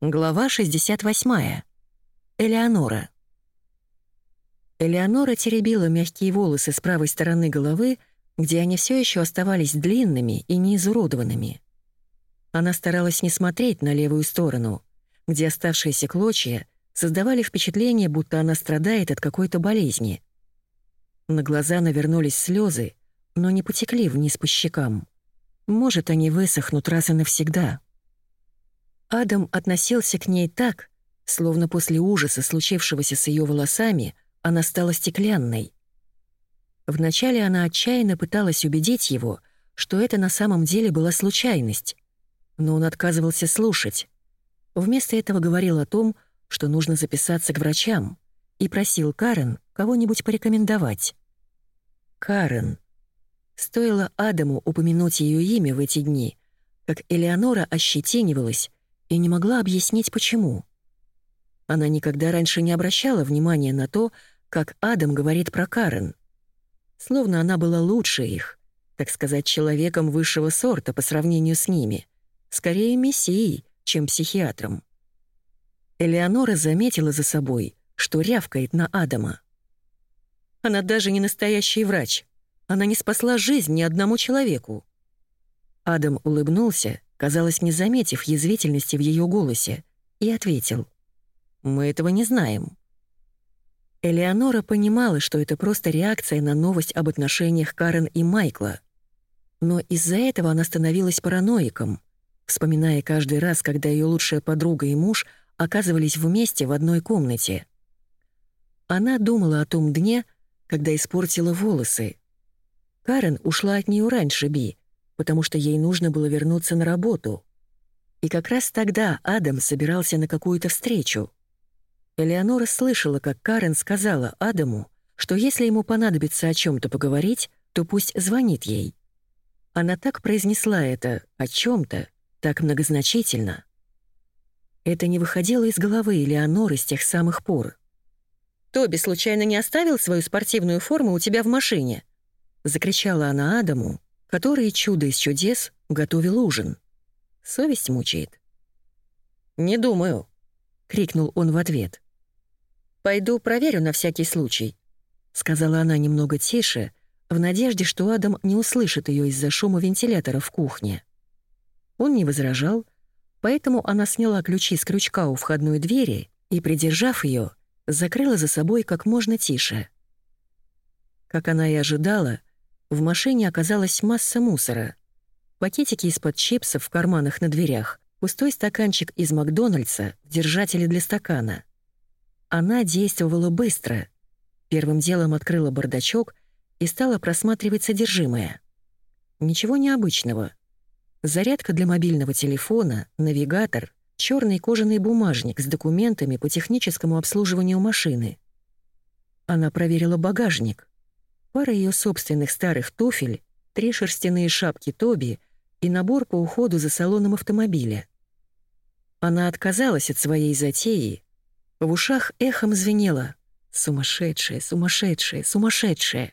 Глава 68. Элеонора. Элеонора теребила мягкие волосы с правой стороны головы, где они все еще оставались длинными и неизуродованными. Она старалась не смотреть на левую сторону, где оставшиеся клочья создавали впечатление, будто она страдает от какой-то болезни. На глаза навернулись слезы, но не потекли вниз по щекам. Может, они высохнут раз и навсегда. Адам относился к ней так, словно после ужаса, случившегося с ее волосами, она стала стеклянной. Вначале она отчаянно пыталась убедить его, что это на самом деле была случайность, но он отказывался слушать. Вместо этого говорил о том, что нужно записаться к врачам, и просил Карен кого-нибудь порекомендовать. Карен. Стоило Адаму упомянуть ее имя в эти дни, как Элеонора ощетинивалась и не могла объяснить, почему. Она никогда раньше не обращала внимания на то, как Адам говорит про Карен. Словно она была лучше их, так сказать, человеком высшего сорта по сравнению с ними, скорее мессией, чем психиатром. Элеонора заметила за собой, что рявкает на Адама. Она даже не настоящий врач. Она не спасла жизнь ни одному человеку. Адам улыбнулся казалось, не заметив язвительности в ее голосе, и ответил. «Мы этого не знаем». Элеонора понимала, что это просто реакция на новость об отношениях Карен и Майкла. Но из-за этого она становилась параноиком, вспоминая каждый раз, когда ее лучшая подруга и муж оказывались вместе в одной комнате. Она думала о том дне, когда испортила волосы. Карен ушла от нее раньше Би, потому что ей нужно было вернуться на работу. И как раз тогда Адам собирался на какую-то встречу. Элеонора слышала, как Карен сказала Адаму, что если ему понадобится о чем то поговорить, то пусть звонит ей. Она так произнесла это «о чем то так многозначительно. Это не выходило из головы Элеоноры с тех самых пор. «Тоби случайно не оставил свою спортивную форму у тебя в машине?» — закричала она Адаму, который, чудо из чудес, готовил ужин. Совесть мучает. «Не думаю», — крикнул он в ответ. «Пойду проверю на всякий случай», — сказала она немного тише, в надежде, что Адам не услышит ее из-за шума вентилятора в кухне. Он не возражал, поэтому она сняла ключи с крючка у входной двери и, придержав ее, закрыла за собой как можно тише. Как она и ожидала, в машине оказалась масса мусора. Пакетики из-под чипсов в карманах на дверях, пустой стаканчик из Макдональдса, держатели для стакана. Она действовала быстро. Первым делом открыла бардачок и стала просматривать содержимое. Ничего необычного. Зарядка для мобильного телефона, навигатор, черный кожаный бумажник с документами по техническому обслуживанию машины. Она проверила багажник пара ее собственных старых туфель, три шерстяные шапки Тоби и набор по уходу за салоном автомобиля. Она отказалась от своей затеи. В ушах эхом звенело «Сумасшедшая, сумасшедшая, сумасшедшая».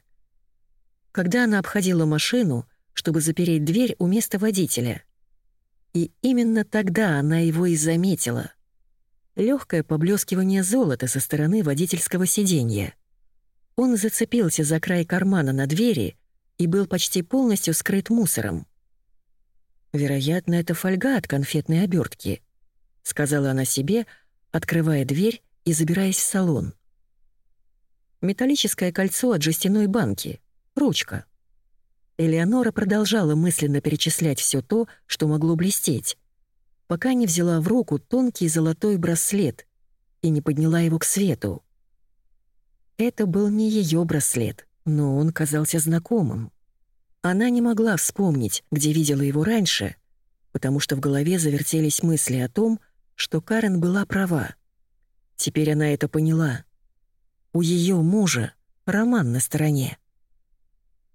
Когда она обходила машину, чтобы запереть дверь у места водителя. И именно тогда она его и заметила. Легкое поблескивание золота со стороны водительского сиденья — он зацепился за край кармана на двери и был почти полностью скрыт мусором. «Вероятно, это фольга от конфетной обертки», — сказала она себе, открывая дверь и забираясь в салон. Металлическое кольцо от жестяной банки, ручка. Элеонора продолжала мысленно перечислять все то, что могло блестеть, пока не взяла в руку тонкий золотой браслет и не подняла его к свету. Это был не ее браслет, но он казался знакомым. Она не могла вспомнить, где видела его раньше, потому что в голове завертелись мысли о том, что Карен была права. Теперь она это поняла. У ее мужа роман на стороне.